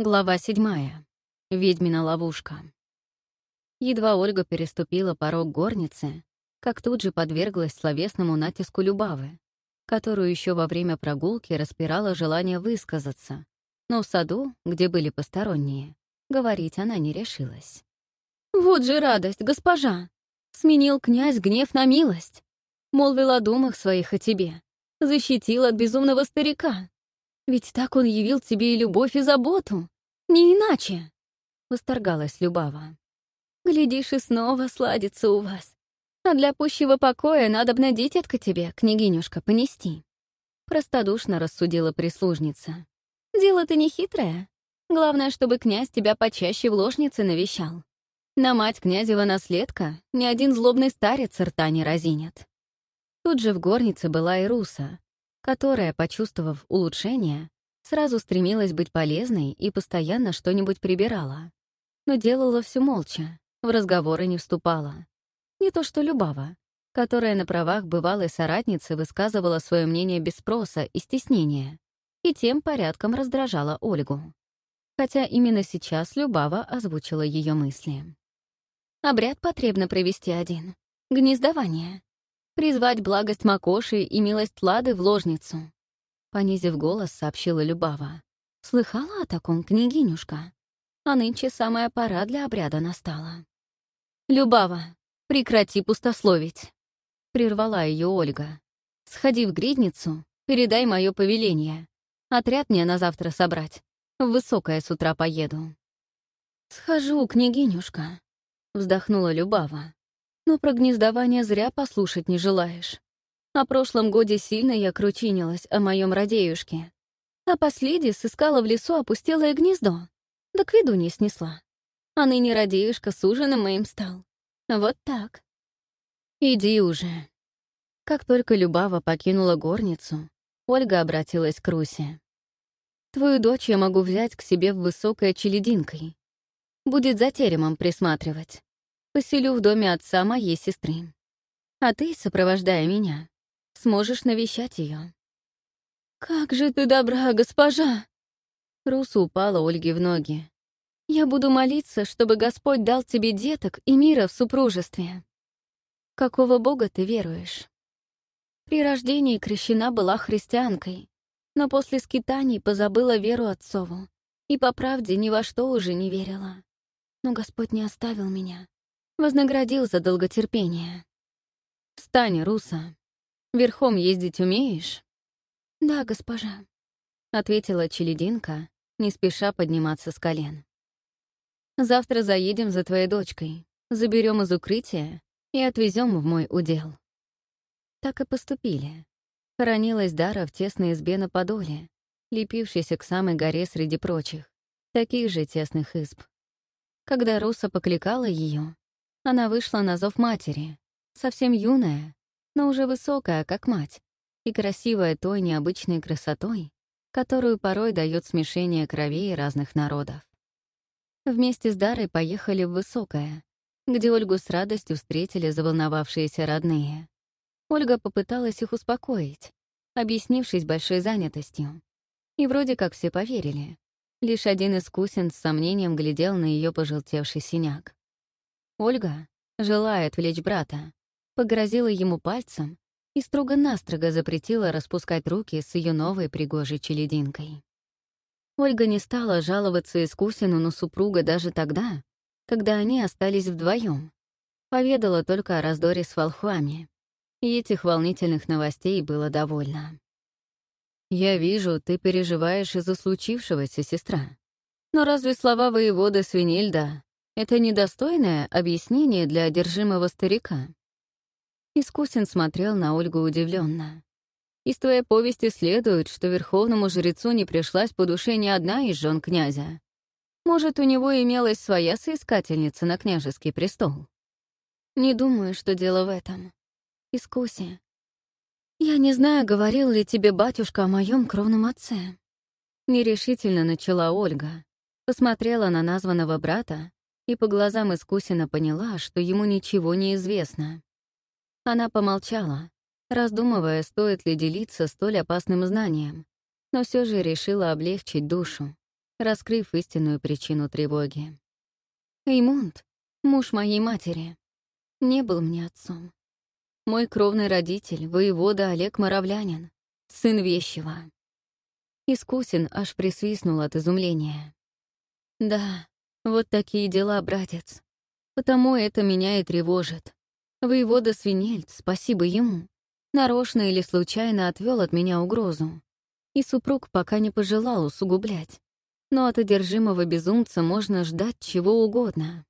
Глава седьмая. Ведьмина ловушка. Едва Ольга переступила порог горницы, как тут же подверглась словесному натиску Любавы, которую еще во время прогулки распирала желание высказаться, но в саду, где были посторонние, говорить она не решилась. «Вот же радость, госпожа! Сменил князь гнев на милость! Молвил о думах своих о тебе, защитил от безумного старика!» Ведь так он явил тебе и любовь, и заботу. Не иначе!» — восторгалась Любава. «Глядишь, и снова сладится у вас. А для пущего покоя надо б дитятка тебе, княгинюшка, понести». Простодушно рассудила прислужница. «Дело-то не хитрое. Главное, чтобы князь тебя почаще в ложнице навещал. На мать князева наследка ни один злобный старец рта не разинет». Тут же в горнице была и Руса, которая, почувствовав улучшение, сразу стремилась быть полезной и постоянно что-нибудь прибирала. Но делала все молча, в разговоры не вступала. Не то что Любава, которая на правах бывалой соратницы высказывала свое мнение без спроса и стеснения, и тем порядком раздражала Ольгу. Хотя именно сейчас Любава озвучила ее мысли. «Обряд потребно провести один. Гнездование призвать благость Макоши и милость Лады в ложницу. Понизив голос, сообщила Любава. «Слыхала о таком, княгинюшка? А нынче самая пора для обряда настала». «Любава, прекрати пустословить!» — прервала ее Ольга. «Сходи в гридницу, передай мое повеление. Отряд мне на завтра собрать. В высокое с утра поеду». «Схожу, княгинюшка», — вздохнула Любава. Но про гнездование зря послушать не желаешь. О прошлом годе сильно я кручинилась о моем радеюшке. А последи сыскала в лесу опустелое гнездо. Да к виду не снесла. А ныне радеюшка с ужином моим стал. Вот так. Иди уже. Как только Любава покинула горницу, Ольга обратилась к Русе. «Твою дочь я могу взять к себе в высокой челединкой. Будет за теремом присматривать поселю в доме отца моей сестры. А ты, сопровождая меня, сможешь навещать ее. «Как же ты добра, госпожа!» Руса упала Ольге в ноги. «Я буду молиться, чтобы Господь дал тебе деток и мира в супружестве. Какого Бога ты веруешь?» При рождении крещена была христианкой, но после скитаний позабыла веру отцову и, по правде, ни во что уже не верила. Но Господь не оставил меня Вознаградил за долготерпение. «Встань, Руса. Верхом ездить умеешь?» «Да, госпожа», — ответила Челединка, не спеша подниматься с колен. «Завтра заедем за твоей дочкой, заберем из укрытия и отвезем в мой удел». Так и поступили. Хоронилась Дара в тесной избе на Подоле, лепившейся к самой горе среди прочих, таких же тесных изб. Когда Руса покликала ее, она вышла на зов матери, совсем юная, но уже высокая, как мать, и красивая той необычной красотой, которую порой дает смешение кровей разных народов. Вместе с Дарой поехали в Высокое, где Ольгу с радостью встретили заволновавшиеся родные. Ольга попыталась их успокоить, объяснившись большой занятостью. И вроде как все поверили. Лишь один из кусин с сомнением глядел на ее пожелтевший синяк. Ольга, желая отвлечь брата, погрозила ему пальцем и строго-настрого запретила распускать руки с ее новой пригожей челединкой. Ольга не стала жаловаться Искусину на супруга даже тогда, когда они остались вдвоем. Поведала только о раздоре с волхвами, и этих волнительных новостей было довольно. «Я вижу, ты переживаешь из-за случившегося, сестра. Но разве слова воевода Свинельда это недостойное объяснение для одержимого старика. Искусин смотрел на Ольгу удивленно. Из твоей повести следует, что верховному жрецу не пришлась по душе ни одна из жен князя. Может, у него имелась своя соискательница на княжеский престол? Не думаю, что дело в этом. Искуси. Я не знаю, говорил ли тебе батюшка о моем кровном отце. Нерешительно начала Ольга. Посмотрела на названного брата и по глазам Искусина поняла, что ему ничего не известно. Она помолчала, раздумывая, стоит ли делиться столь опасным знанием, но все же решила облегчить душу. раскрыв истинную причину тревоги. Эймунд, муж моей матери, не был мне отцом. Мой кровный родитель, воевода Олег Моровлянин, сын Вещева. Искусен аж присвистнул от изумления. Да, вот такие дела, братец. Потому это меня и тревожит. Воевода Свинельц, спасибо ему, нарочно или случайно отвел от меня угрозу. И супруг пока не пожелал усугублять. Но от одержимого безумца можно ждать чего угодно.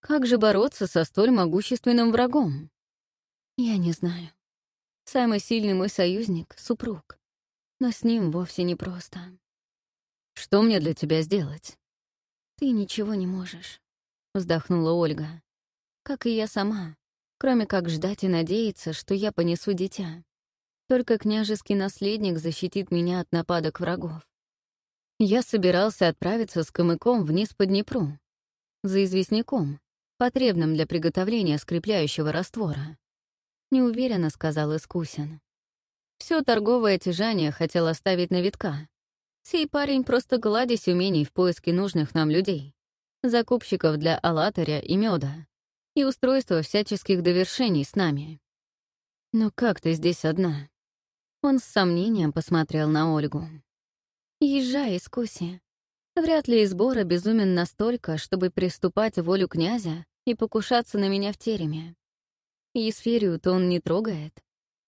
Как же бороться со столь могущественным врагом? Я не знаю. Самый сильный мой союзник — супруг. Но с ним вовсе не просто. Что мне для тебя сделать? Ты ничего не можешь, — вздохнула Ольга. Как и я сама, кроме как ждать и надеяться, что я понесу дитя. Только княжеский наследник защитит меня от нападок врагов. Я собирался отправиться с камыком вниз по Днепру, за известняком, потребным для приготовления скрепляющего раствора. Неуверенно сказал Искусин. Все торговое тяжание хотел оставить на витка. Сей парень просто гладись умений в поиске нужных нам людей, закупщиков для алатаря и меда и устройства всяческих довершений с нами. Но как ты здесь одна? Он с сомнением посмотрел на Ольгу. «Езжай, искуси. Вряд ли Избора безумен настолько, чтобы приступать волю князя и покушаться на меня в тереме. Есферию-то он не трогает.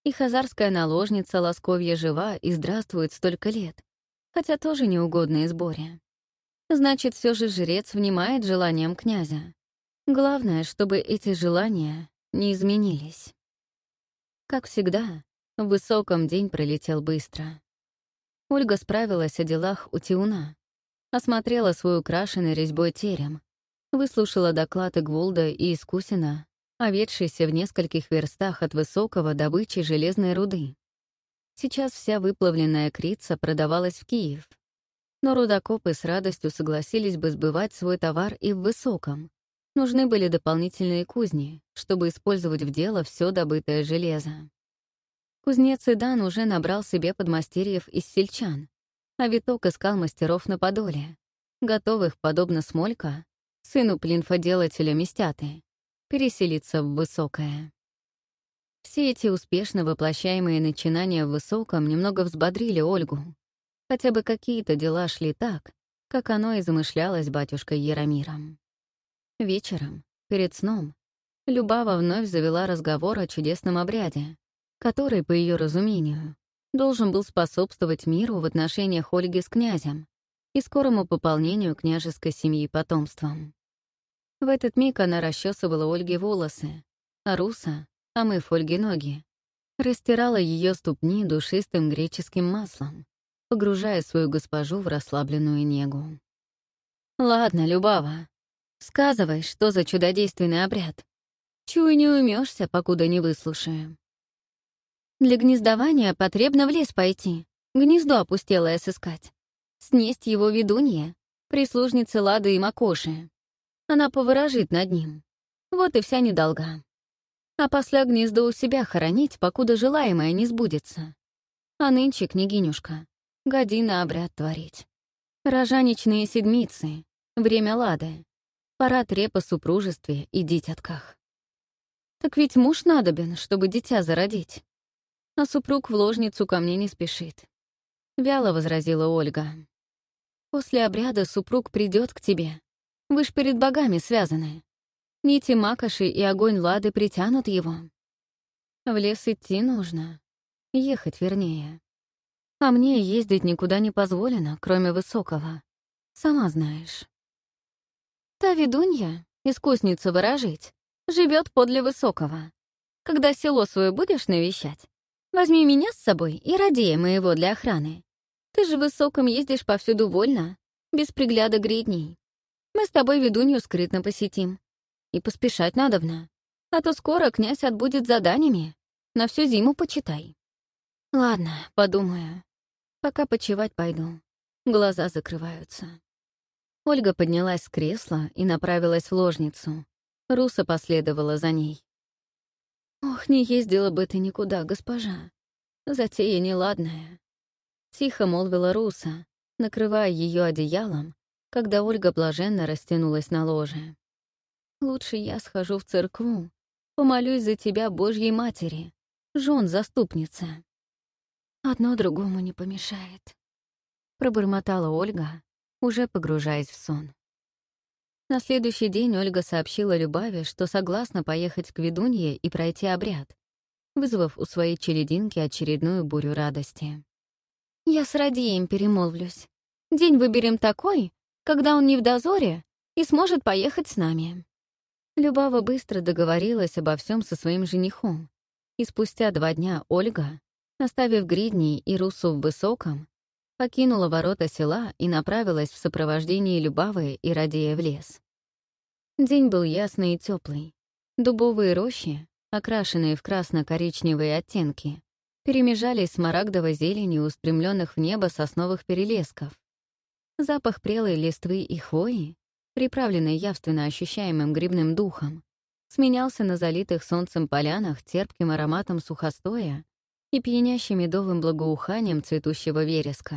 И хазарская наложница Лосковья жива и здравствует столько лет, хотя тоже неугодна Изборе. Значит, все же жрец внимает желаниям князя. Главное, чтобы эти желания не изменились. Как всегда, в высоком день пролетел быстро. Ольга справилась о делах у Тиуна, осмотрела свой украшенный резьбой терем, выслушала доклады Гволда и Искусина, оведшийся в нескольких верстах от высокого добычи железной руды. Сейчас вся выплавленная крица продавалась в Киев, но рудокопы с радостью согласились бы сбывать свой товар и в высоком. Нужны были дополнительные кузни, чтобы использовать в дело все добытое железо. Кузнец Идан уже набрал себе подмастерьев из сельчан, а Виток искал мастеров на Подоле, готовых, подобно Смолька, сыну плинфоделателя Мистяты, переселиться в Высокое. Все эти успешно воплощаемые начинания в Высоком немного взбодрили Ольгу. Хотя бы какие-то дела шли так, как оно и замышлялось батюшкой Яромиром. Вечером, перед сном, Любава вновь завела разговор о чудесном обряде, который, по ее разумению, должен был способствовать миру в отношениях Ольги с князем и скорому пополнению княжеской семьи потомством. В этот миг она расчесывала Ольге волосы, а Руса, омыв Ольге ноги, растирала ее ступни душистым греческим маслом, погружая свою госпожу в расслабленную негу. «Ладно, Любава, сказывай, что за чудодейственный обряд. Чую, не умешься, покуда не выслушаю». Для гнездования потребно в лес пойти, гнездо опустелое сыскать. Снесть его ведунья, прислужницы Лады и Макоши. Она поворожит над ним. Вот и вся недолга. А после гнездо у себя хоронить, покуда желаемое не сбудется. А нынче, княгинюшка, година обряд творить. Рожаничные седмицы, время лады, пора трепа супружестве и дитятках. Так ведь муж надобен, чтобы дитя зародить а супруг в ложницу ко мне не спешит. Вяло возразила Ольга. После обряда супруг придет к тебе. Вы ж перед богами связаны. Нити макоши и огонь лады притянут его. В лес идти нужно. Ехать, вернее. А мне ездить никуда не позволено, кроме высокого. Сама знаешь. Та ведунья, искусница выражить, живет подле высокого. Когда село свое будешь навещать, Возьми меня с собой и радея моего для охраны. Ты же высоком ездишь повсюду вольно, без пригляда гридней. Мы с тобой ведунью скрытно посетим. И поспешать надобно, а то скоро князь отбудет заданиями. На всю зиму почитай. Ладно, подумаю. Пока почевать пойду. Глаза закрываются. Ольга поднялась с кресла и направилась в ложницу. Руса последовала за ней. «Ох, не ездила бы ты никуда, госпожа. Затея неладная». Тихо молвила Руса, накрывая ее одеялом, когда Ольга блаженно растянулась на ложе. «Лучше я схожу в церкву, помолюсь за тебя, Божьей Матери, жен заступница». «Одно другому не помешает», — пробормотала Ольга, уже погружаясь в сон. На следующий день Ольга сообщила Любаве, что согласна поехать к ведунье и пройти обряд, вызвав у своей челединки очередную бурю радости. «Я с Радием перемолвлюсь. День выберем такой, когда он не в дозоре и сможет поехать с нами». Любава быстро договорилась обо всем со своим женихом, и спустя два дня Ольга, оставив Гридни и Русу в Высоком, покинула ворота села и направилась в сопровождении Любавы и Радея в лес. День был ясный и теплый. Дубовые рощи, окрашенные в красно-коричневые оттенки, перемежались с смарагдовой зеленью устремленных в небо сосновых перелесков. Запах прелой листвы и хвои, приправленный явственно ощущаемым грибным духом, сменялся на залитых солнцем полянах терпким ароматом сухостоя и пьянящим медовым благоуханием цветущего вереска.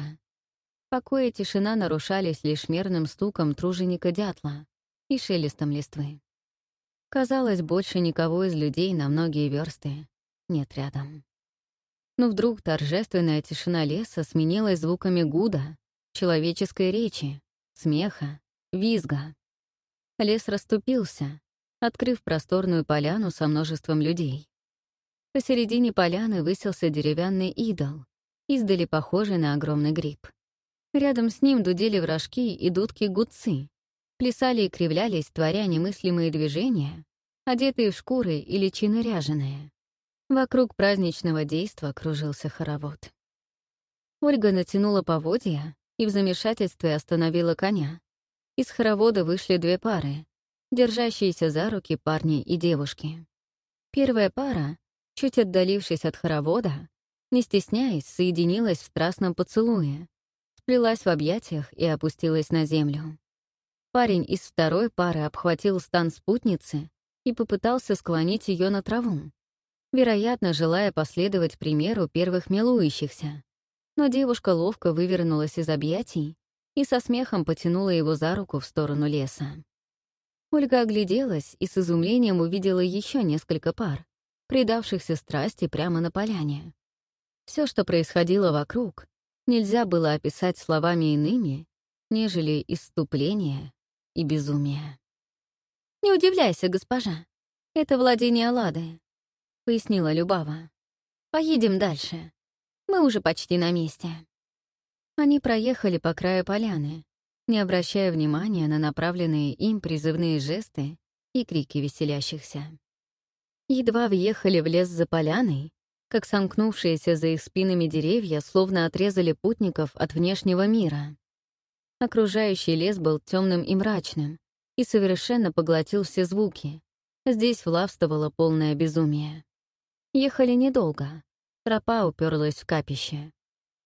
Покой и тишина нарушались лишь мерным стуком труженика дятла и шелестом листвы. Казалось, больше никого из людей на многие версты нет рядом. Но вдруг торжественная тишина леса сменилась звуками гуда, человеческой речи, смеха, визга. Лес расступился, открыв просторную поляну со множеством людей. Посередине поляны высился деревянный идол, издали похожий на огромный гриб. Рядом с ним дудели вражки и дудки-гудцы, плясали и кривлялись, творя немыслимые движения, одетые в шкуры или чины ряженые. Вокруг праздничного действа кружился хоровод. Ольга натянула поводья и в замешательстве остановила коня. Из хоровода вышли две пары, держащиеся за руки парни и девушки. Первая пара чуть отдалившись от хоровода, не стесняясь, соединилась в страстном поцелуе, сплелась в объятиях и опустилась на землю. Парень из второй пары обхватил стан спутницы и попытался склонить ее на траву, вероятно, желая последовать примеру первых милующихся. Но девушка ловко вывернулась из объятий и со смехом потянула его за руку в сторону леса. Ольга огляделась и с изумлением увидела еще несколько пар, предавшихся страсти прямо на поляне. Все, что происходило вокруг, нельзя было описать словами иными, нежели исступление и безумие. «Не удивляйся, госпожа. Это владение Лады», — пояснила Любава. «Поедем дальше. Мы уже почти на месте». Они проехали по краю поляны, не обращая внимания на направленные им призывные жесты и крики веселящихся. Едва въехали в лес за поляной, как сомкнувшиеся за их спинами деревья словно отрезали путников от внешнего мира. Окружающий лес был темным и мрачным и совершенно поглотил все звуки. Здесь влавствовало полное безумие. Ехали недолго. Тропа уперлась в капище.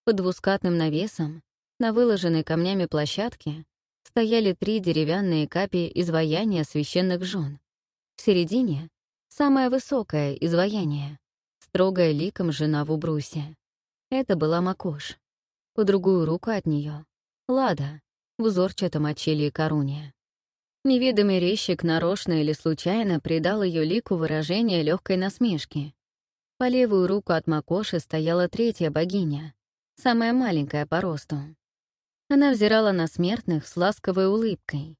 Под двускатным навесом, на выложенной камнями площадке, стояли три деревянные капи изваяния священных жен. В середине Самое высокое изваяние, строгая ликом жена в убрусе. Это была Макош. По другую руку от нее — Лада, в узорчатом очелье коруне. Неведомый резчик нарочно или случайно придал ее лику выражение легкой насмешки. По левую руку от Макоши стояла третья богиня, самая маленькая по росту. Она взирала на смертных с ласковой улыбкой.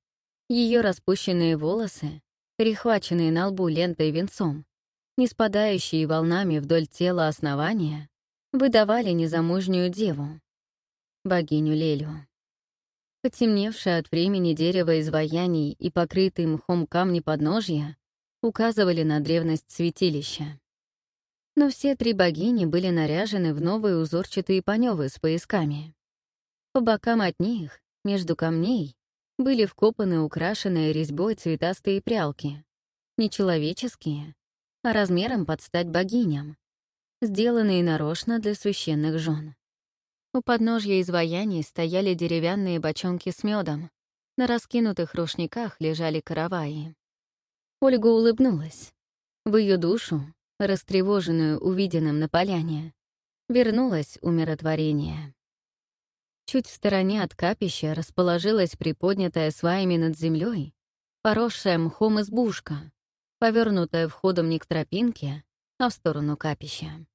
Ее распущенные волосы, перехваченные на лбу лентой венцом, не спадающие волнами вдоль тела основания, выдавали незамужнюю деву, богиню Лелю. Потемневшее от времени дерево изваяний и покрытые мхом камни подножья указывали на древность святилища. Но все три богини были наряжены в новые узорчатые панёвы с поясками. По бокам от них, между камней, были вкопаны украшенные резьбой цветастые прялки. Не человеческие, а размером под стать богиням, сделанные нарочно для священных жен. У подножья изваяний стояли деревянные бочонки с медом, на раскинутых рушниках лежали караваи. Ольга улыбнулась. В ее душу, растревоженную увиденным на поляне, вернулось умиротворение. Чуть в стороне от капища расположилась приподнятая сваями над землей, поросшая мхом избушка, повернутая входом не к тропинке, а в сторону капища.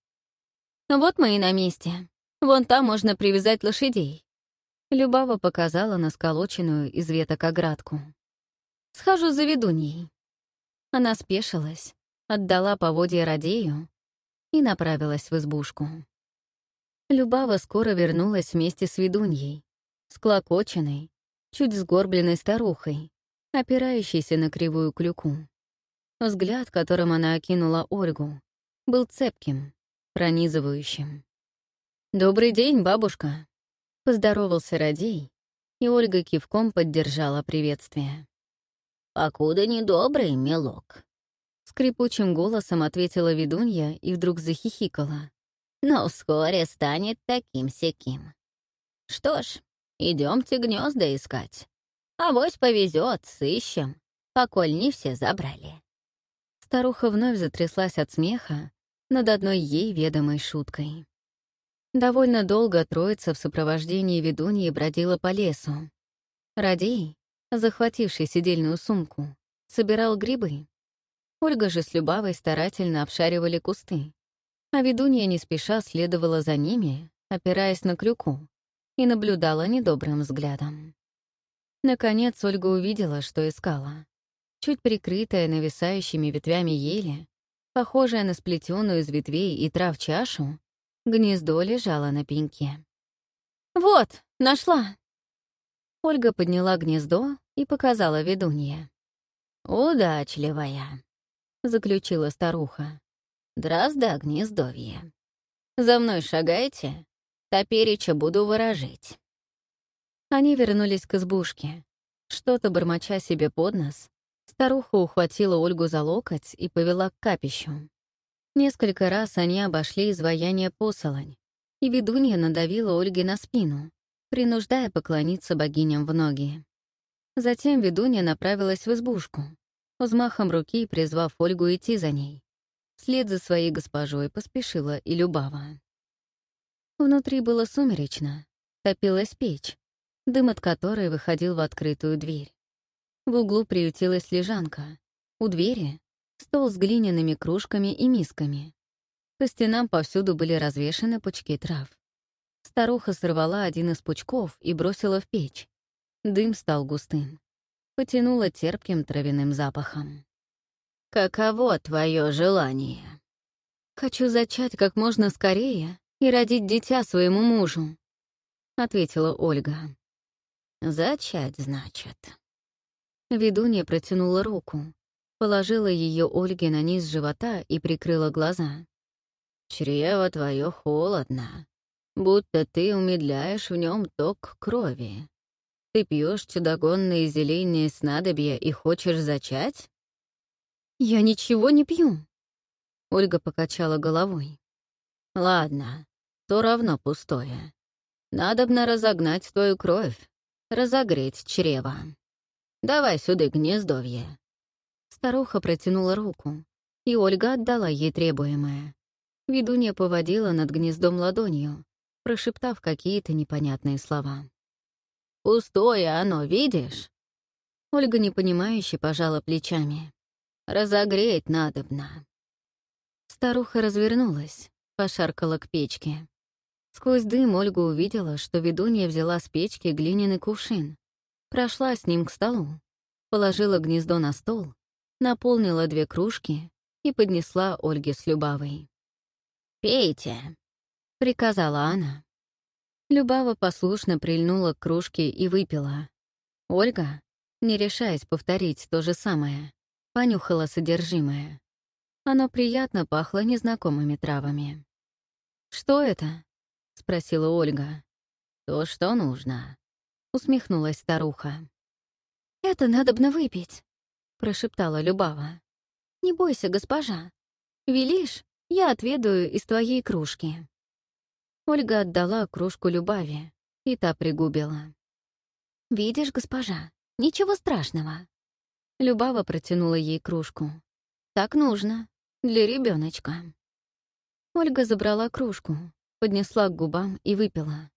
«Вот мы и на месте. Вон там можно привязать лошадей». Любава показала на сколоченную из веток оградку. «Схожу за ведуньей». Она спешилась, отдала поводья Радею и направилась в избушку. Любава скоро вернулась вместе с ведуньей, склокоченной, чуть сгорбленной старухой, опирающейся на кривую клюку. Взгляд, которым она окинула Ольгу, был цепким, пронизывающим. «Добрый день, бабушка!» — поздоровался Радей, и Ольга кивком поддержала приветствие. «Покуда недобрый, милок», — скрипучим голосом ответила ведунья и вдруг захихикала. «Но вскоре станет таким-сяким. Что ж, идемте гнезда искать. Авось повезет, сыщем, поколь не все забрали». Старуха вновь затряслась от смеха над одной ей ведомой шуткой. Довольно долго троица в сопровождении ведуньи бродила по лесу. Радей, захвативший сидельную сумку, собирал грибы. Ольга же с Любавой старательно обшаривали кусты, а ведунья не спеша следовала за ними, опираясь на крюку, и наблюдала недобрым взглядом. Наконец Ольга увидела, что искала. Чуть прикрытая нависающими ветвями ели, похожая на сплетенную из ветвей и трав чашу, гнездо лежало на пеньке. «Вот, нашла!» Ольга подняла гнездо и показала ведунье. «Удачливая», — заключила старуха. «Дрозда гнездовье. За мной шагайте, топереча буду выражить». Они вернулись к избушке. Что-то бормоча себе под нос, Старуха ухватила Ольгу за локоть и повела к капищу. Несколько раз они обошли изваяние посолонь, и ведунья надавила Ольге на спину, принуждая поклониться богиням в ноги. Затем ведунья направилась в избушку, взмахом руки призвав Ольгу идти за ней. Вслед за своей госпожой поспешила и Любава. Внутри было сумеречно, топилась печь, дым от которой выходил в открытую дверь. В углу приютилась лежанка. У двери — стол с глиняными кружками и мисками. По стенам повсюду были развешаны пучки трав. Старуха сорвала один из пучков и бросила в печь. Дым стал густым. Потянуло терпким травяным запахом. «Каково твое желание?» «Хочу зачать как можно скорее и родить дитя своему мужу», — ответила Ольга. «Зачать, значит?» Ведунья протянула руку, положила ее Ольге на низ живота и прикрыла глаза. «Чрево твое холодно, будто ты умедляешь в нем ток крови. Ты пьешь чудогонные зеления снадобья и хочешь зачать?» «Я ничего не пью», — Ольга покачала головой. «Ладно, то равно пустое. Надобно разогнать твою кровь, разогреть чрево». Давай сюда гнездовье». Старуха протянула руку, и Ольга отдала ей требуемое. Ведунья поводила над гнездом ладонью, прошептав какие-то непонятные слова. «Пустое оно, видишь?» Ольга непонимающе пожала плечами. «Разогреть надобно». Старуха развернулась, пошаркала к печке. Сквозь дым Ольга увидела, что ведунья взяла с печки глиняный кувшин, Прошла с ним к столу, положила гнездо на стол, наполнила две кружки и поднесла Ольге с Любавой. «Пейте», — приказала она. Любава послушно прильнула к кружке и выпила. Ольга, не решаясь повторить то же самое, понюхала содержимое. Оно приятно пахло незнакомыми травами. «Что это?» — спросила Ольга. «То, что нужно», — усмехнулась старуха. «Это надобно выпить», — прошептала Любава. «Не бойся, госпожа. Велишь, я отведаю из твоей кружки». Ольга отдала кружку Любави, и та пригубила. «Видишь, госпожа, ничего страшного». Любава протянула ей кружку. «Так нужно, для ребеночка. Ольга забрала кружку, поднесла к губам и выпила.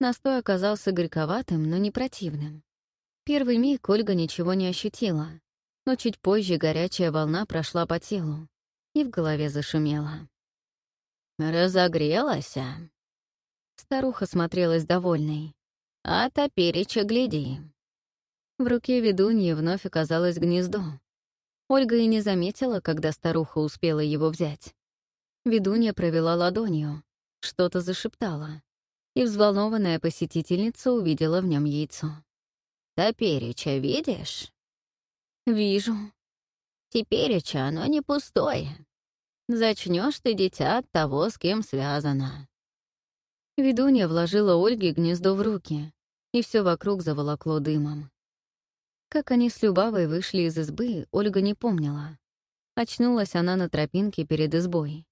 Настой оказался горьковатым, но не противным. Первый миг Ольга ничего не ощутила, но чуть позже горячая волна прошла по телу и в голове зашумела. «Разогрелась?» Старуха смотрелась довольной. «А топереча гляди». В руке ведуньи вновь оказалось гнездо. Ольга и не заметила, когда старуха успела его взять. Ведунья провела ладонью, что-то зашептала, и взволнованная посетительница увидела в нем яйцо. «Топереча видишь?» «Вижу». «Тепереча оно не пустое. Зачнешь ты, дитя, от того, с кем связано». Ведунья вложила Ольге гнездо в руки, и все вокруг заволокло дымом. Как они с Любавой вышли из избы, Ольга не помнила. Очнулась она на тропинке перед избой.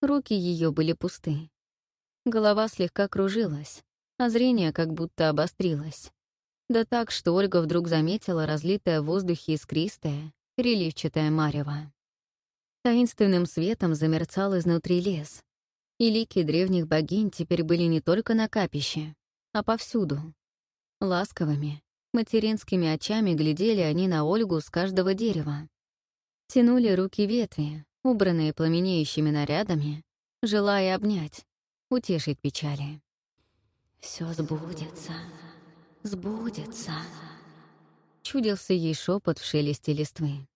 Руки ее были пусты. Голова слегка кружилась, а зрение как будто обострилось. Да так, что Ольга вдруг заметила разлитое в воздухе искристое, переливчатое марево. Таинственным светом замерцал изнутри лес, и лики древних богинь теперь были не только на капище, а повсюду. Ласковыми, Материнскими очами глядели они на Ольгу с каждого дерева. Тянули руки ветви, убранные пламенеющими нарядами, желая обнять, утешить печали. Все сбудется, сбудется», — чудился ей шепот в шелесте листвы.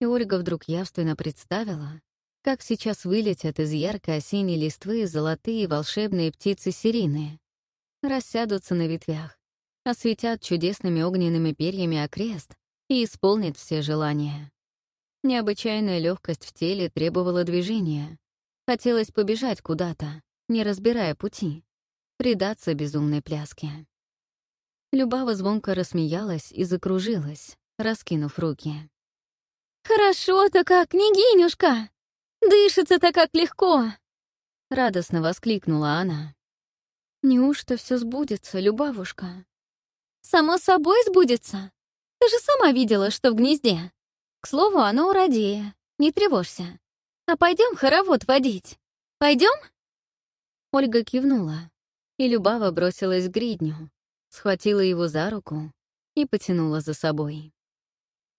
И Ольга вдруг явственно представила, как сейчас вылетят из яркой осенней листвы золотые волшебные птицы-сирины, рассядутся на ветвях, осветят чудесными огненными перьями окрест и исполнит все желания. Необычайная легкость в теле требовала движения. Хотелось побежать куда-то, не разбирая пути, предаться безумной пляске. Любава звонко рассмеялась и закружилась, раскинув руки. «Хорошо-то как, княгинюшка! Дышится-то как легко!» Радостно воскликнула она. «Неужто все сбудется, Любавушка?» Само собой сбудется. Ты же сама видела, что в гнезде. К слову, оно у Радея. Не тревожься. А пойдем хоровод водить. Пойдем? Ольга кивнула, и Любава бросилась к гридню, схватила его за руку и потянула за собой.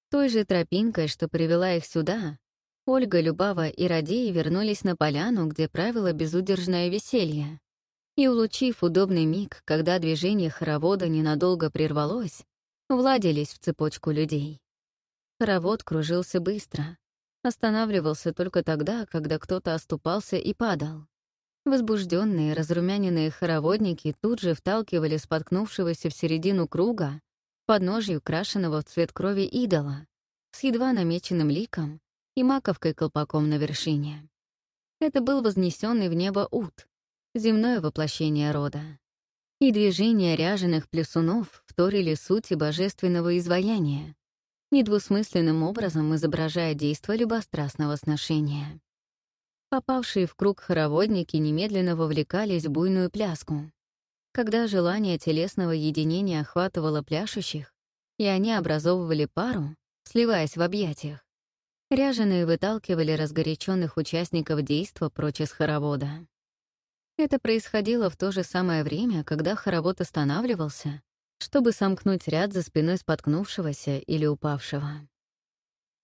Той же тропинкой, что привела их сюда, Ольга, Любава и Радей вернулись на поляну, где правило безудержное веселье и, улучив удобный миг, когда движение хоровода ненадолго прервалось, владелись в цепочку людей. Хоровод кружился быстро, останавливался только тогда, когда кто-то оступался и падал. Возбужденные, разрумяненные хороводники тут же вталкивали споткнувшегося в середину круга подножью крашеного в цвет крови идола с едва намеченным ликом и маковкой колпаком на вершине. Это был вознесенный в небо ут, земное воплощение рода. И движения ряженых плюсунов вторили сути божественного изваяния, недвусмысленным образом изображая действо любострастного сношения. Попавшие в круг хороводники немедленно вовлекались в буйную пляску. Когда желание телесного единения охватывало пляшущих, и они образовывали пару, сливаясь в объятиях, ряженые выталкивали разгоряченных участников действа прочь из хоровода. Это происходило в то же самое время, когда хоровод останавливался, чтобы сомкнуть ряд за спиной споткнувшегося или упавшего.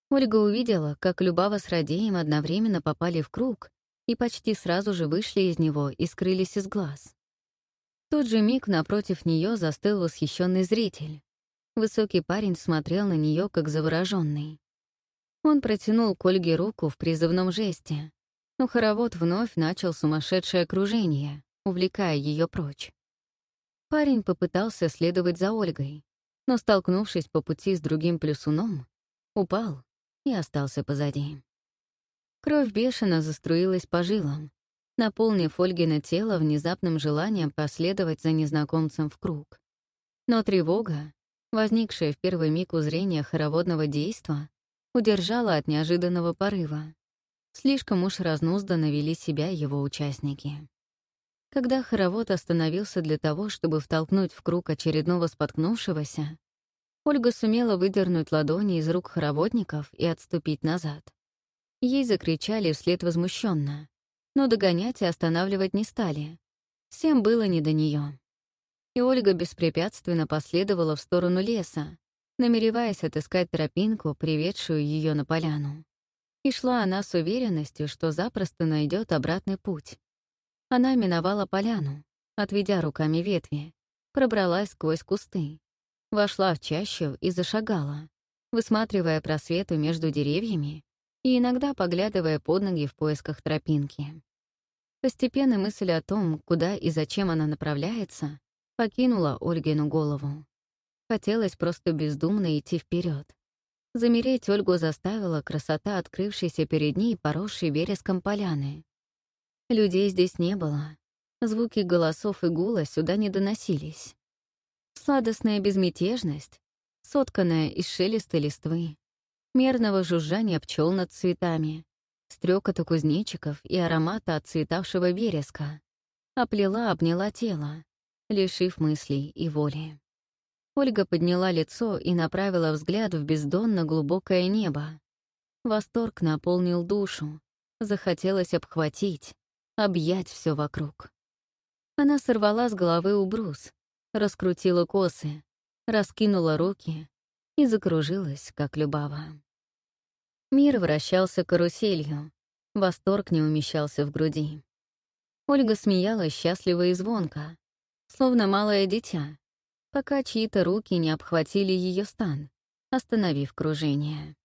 Ольга увидела, как Любава с Радеем одновременно попали в круг и почти сразу же вышли из него и скрылись из глаз. В тот же миг напротив нее застыл восхищенный зритель. Высокий парень смотрел на нее как завороженный. Он протянул к Ольге руку в призывном жесте, но хоровод вновь начал сумасшедшее кружение, увлекая ее прочь. Парень попытался следовать за Ольгой, но, столкнувшись по пути с другим плюсуном, упал и остался позади. Кровь бешено заструилась по жилам, наполнив Ольгино тело внезапным желанием последовать за незнакомцем в круг. Но тревога, возникшая в первый миг узрения хороводного действа, удержала от неожиданного порыва. Слишком уж разнузданно вели себя его участники. Когда хоровод остановился для того, чтобы втолкнуть в круг очередного споткнувшегося, Ольга сумела выдернуть ладони из рук хороводников и отступить назад. Ей закричали вслед возмущенно, но догонять и останавливать не стали. Всем было не до нее. и Ольга беспрепятственно последовала в сторону леса, намереваясь отыскать тропинку, приведшую ее на поляну. И шла она с уверенностью, что запросто найдет обратный путь. Она миновала поляну, отведя руками ветви, пробралась сквозь кусты, вошла в чащу и зашагала, высматривая просветы между деревьями и иногда поглядывая под ноги в поисках тропинки. Постепенно мысль о том, куда и зачем она направляется, покинула Ольгину голову. Хотелось просто бездумно идти вперед. Замереть Ольгу заставила красота открывшейся перед ней поросшей вереском поляны. Людей здесь не было. Звуки голосов и гула сюда не доносились. Сладостная безмятежность, сотканная из шелеста листвы, мерного жужжания пчел над цветами, стрекота кузнечиков и аромата отцветавшего вереска, оплела, обняла тело, лишив мыслей и воли. Ольга подняла лицо и направила взгляд в бездонно глубокое небо. Восторг наполнил душу, захотелось обхватить, объять все вокруг. Она сорвала с головы убрус, раскрутила косы, раскинула руки и закружилась, как любава. Мир вращался каруселью, восторг не умещался в груди. Ольга смеялась счастливо и звонко, словно малое дитя, пока чьи-то руки не обхватили ее стан, остановив кружение.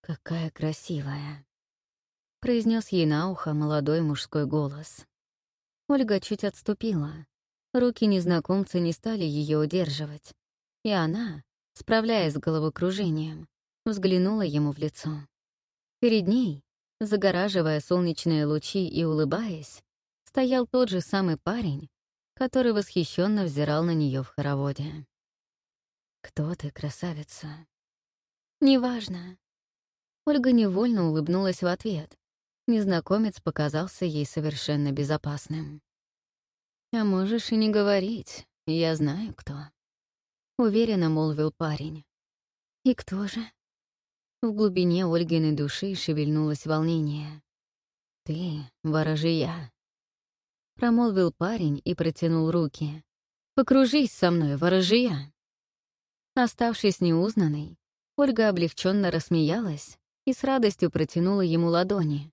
«Какая красивая!» — произнес ей на ухо молодой мужской голос. Ольга чуть отступила. Руки незнакомца не стали ее удерживать, и она, справляясь с головокружением, взглянула ему в лицо. Перед ней, загораживая солнечные лучи и улыбаясь, стоял тот же самый парень, который восхищенно взирал на нее в хороводе. «Кто ты, красавица?» «Неважно». Ольга невольно улыбнулась в ответ. Незнакомец показался ей совершенно безопасным. «А можешь и не говорить, я знаю, кто». Уверенно молвил парень. «И кто же?» В глубине Ольгиной души шевельнулось волнение. «Ты — ворожия», промолвил парень и протянул руки. «Покружись со мной, ворожия!» Оставшись неузнанной, Ольга облегченно рассмеялась и с радостью протянула ему ладони,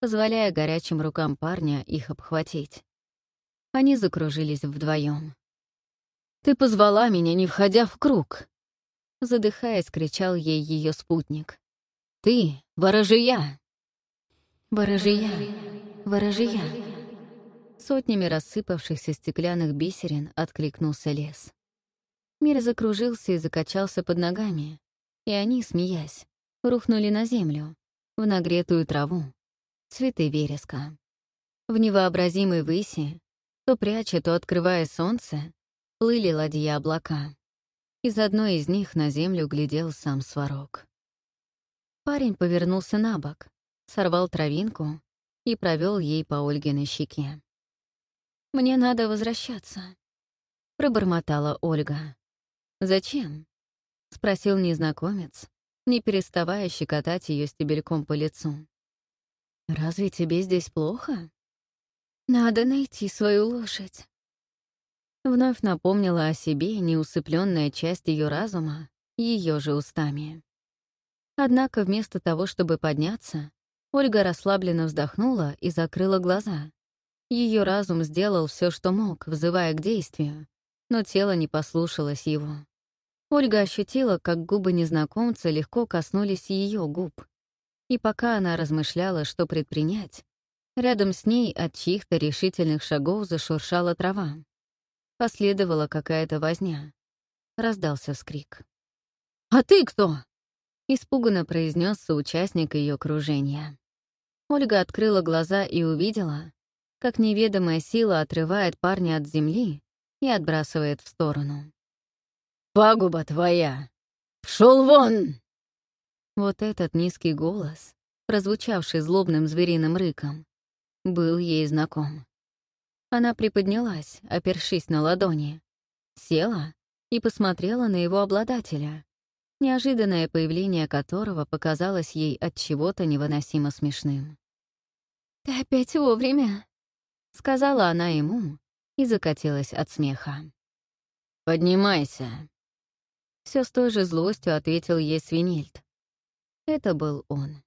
позволяя горячим рукам парня их обхватить. Они закружились вдвоем. «Ты позвала меня, не входя в круг!» Задыхаясь, кричал ей ее спутник. «Ты — ворожия!» «Ворожия! Ворожия!» Сотнями рассыпавшихся стеклянных бисерин откликнулся лес. Мир закружился и закачался под ногами, и они, смеясь, рухнули на землю, в нагретую траву, цветы вереска. В невообразимой выси, то пряча, то открывая солнце, плыли ладья облака. Из одной из них на землю глядел сам сварог. Парень повернулся на бок, сорвал травинку и провел ей по Ольгиной щеке. «Мне надо возвращаться», — пробормотала Ольга. «Зачем?» — спросил незнакомец, не переставая щекотать ее стебельком по лицу. «Разве тебе здесь плохо?» «Надо найти свою лошадь». Вновь напомнила о себе неусыпленная часть ее разума, ее же устами. Однако вместо того, чтобы подняться, Ольга расслабленно вздохнула и закрыла глаза, ее разум сделал все, что мог, взывая к действию, но тело не послушалось его. Ольга ощутила, как губы незнакомца легко коснулись ее губ. И пока она размышляла, что предпринять, рядом с ней от чьих-то решительных шагов зашуршала трава. Последовала какая-то возня. Раздался скрик. «А ты кто?» — испуганно произнес соучастник ее кружения. Ольга открыла глаза и увидела, как неведомая сила отрывает парня от земли и отбрасывает в сторону. «Пагуба твоя! Пшел вон!» Вот этот низкий голос, прозвучавший злобным звериным рыком, был ей знаком. Она приподнялась, опершись на ладони, села и посмотрела на его обладателя, неожиданное появление которого показалось ей от чего-то невыносимо смешным. «Ты опять вовремя», — сказала она ему и закатилась от смеха. Поднимайся!» Все с той же злостью ответил ей Свинильд. Это был он.